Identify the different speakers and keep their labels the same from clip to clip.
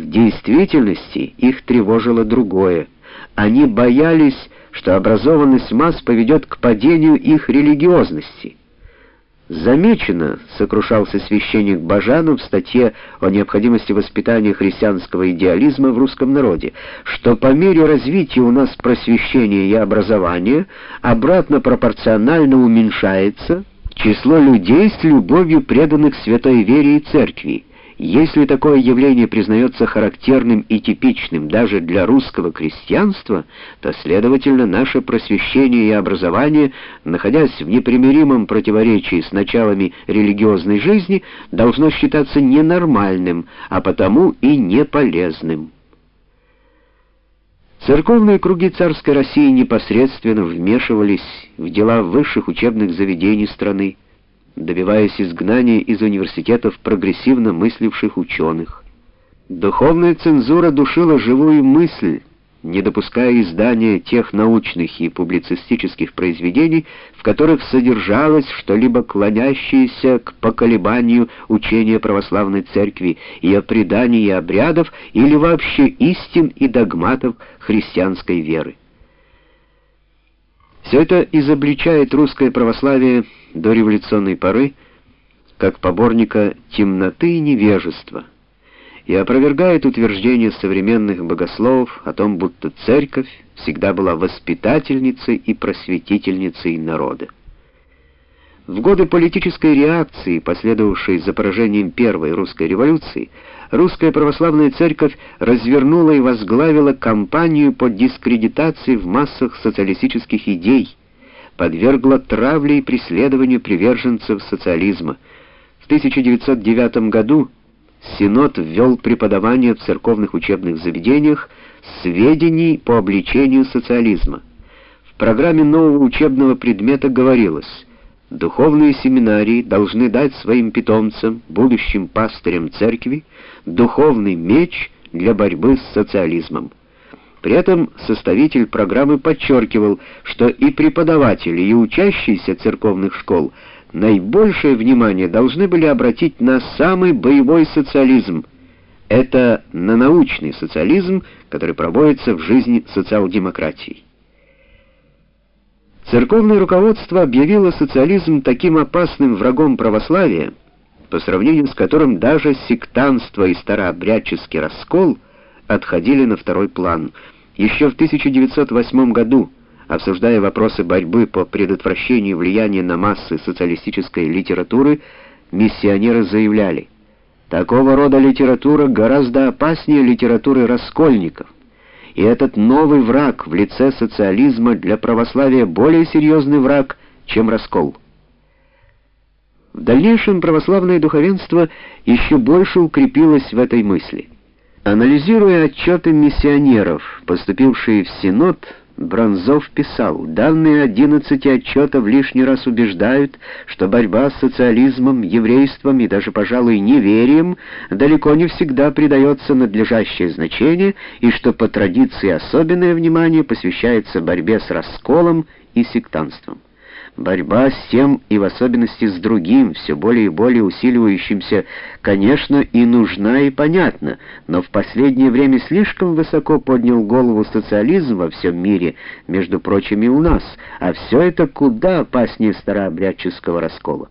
Speaker 1: В действительности их тревожило другое. Они боялись, что образованность масс поведет к падению их религиозности. Замечено, сокрушался священник Бажанов в статье о необходимости воспитания христианского идеализма в русском народе, что по мере развития у нас просвещения и образования обратно пропорционально уменьшается число людей с любовью преданных святой вере и церкви. Если такое явление признается характерным и типичным даже для русского крестьянства, то, следовательно, наше просвещение и образование, находясь в непримиримом противоречии с началами религиозной жизни, должно считаться ненормальным, а потому и неполезным. Церковные круги царской России непосредственно вмешивались в дела высших учебных заведений страны, добиваясь изгнания из университетов прогрессивно мысливших ученых. Духовная цензура душила живую мысль, не допуская издания тех научных и публицистических произведений, в которых содержалось что-либо клонящееся к поколебанию учения православной церкви, ее преданий и обрядов или вообще истин и догматов христианской веры. Все это изобличает русское православие до революционной поры как поборника темноты и невежества и опровергает утверждение современных богословов о том, будто церковь всегда была воспитательницей и просветительницей народа. В годы политической реакции, последовавшей за поражением Первой русской революции, русская православная церковь развернула и возглавила кампанию по дискредитации в массах социалистических идей, подвергла травле и преследованию приверженцев социализма. В 1909 году Синод ввел преподавание в церковных учебных заведениях сведений по обличению социализма. В программе нового учебного предмета говорилось: духовные семинарии должны дать своим питомцам, будущим пастырям церкви, духовный меч для борьбы с социализмом. При этом составитель программы подчеркивал, что и преподаватели, и учащиеся церковных школ наибольшее внимание должны были обратить на самый боевой социализм. Это на научный социализм, который проводится в жизни социал-демократии. Церковное руководство объявило социализм таким опасным врагом православия, по сравнению с которым даже сектантство и старообрядческий раскол – отходили на второй план. Еще в 1908 году, обсуждая вопросы борьбы по предотвращению влияния на массы социалистической литературы, миссионеры заявляли, такого рода литература гораздо опаснее литературы раскольников, и этот новый враг в лице социализма для православия более серьезный враг, чем раскол. В дальнейшем православное духовенство еще больше укрепилось в этой мысли – Анализируя отчеты миссионеров, поступившие в Синод, Бронзов писал, данные 11 отчетов лишний раз убеждают, что борьба с социализмом, еврейством и даже, пожалуй, неверием далеко не всегда придается надлежащее значение и что по традиции особенное внимание посвящается борьбе с расколом и сектантством. Борьба с тем и в особенности с другим, все более и более усиливающимся, конечно, и нужна и понятна, но в последнее время слишком высоко поднял голову социализм во всем мире, между прочим и у нас, а все это куда опаснее старообрядческого раскола.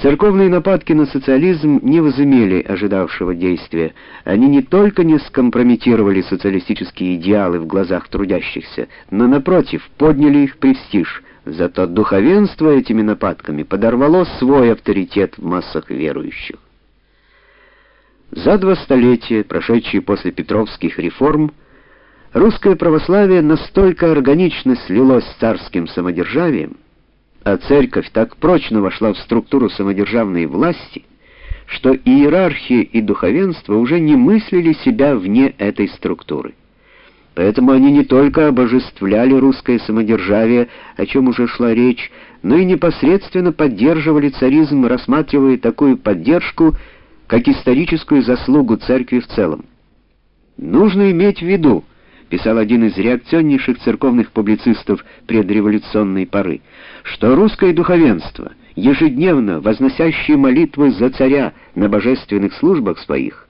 Speaker 1: Церковные нападки на социализм не возымели ожидавшего действия. Они не только не скомпрометировали социалистические идеалы в глазах трудящихся, но, напротив, подняли их престиж. Зато духовенство этими нападками подорвало свой авторитет в массах верующих. За два столетия, прошедшие после Петровских реформ, русское православие настолько органично слилось с царским самодержавием, а церковь так прочно вошла в структуру самодержавной власти, что иерархия и духовенство уже не мыслили себя вне этой структуры. Поэтому они не только обожествляли русское самодержавие, о чем уже шла речь, но и непосредственно поддерживали царизм, рассматривая такую поддержку как историческую заслугу церкви в целом. Нужно иметь в виду, писал один из реакционнейших церковных публицистов предреволюционной поры, что русское духовенство, ежедневно возносящее молитвы за царя на божественных службах своих,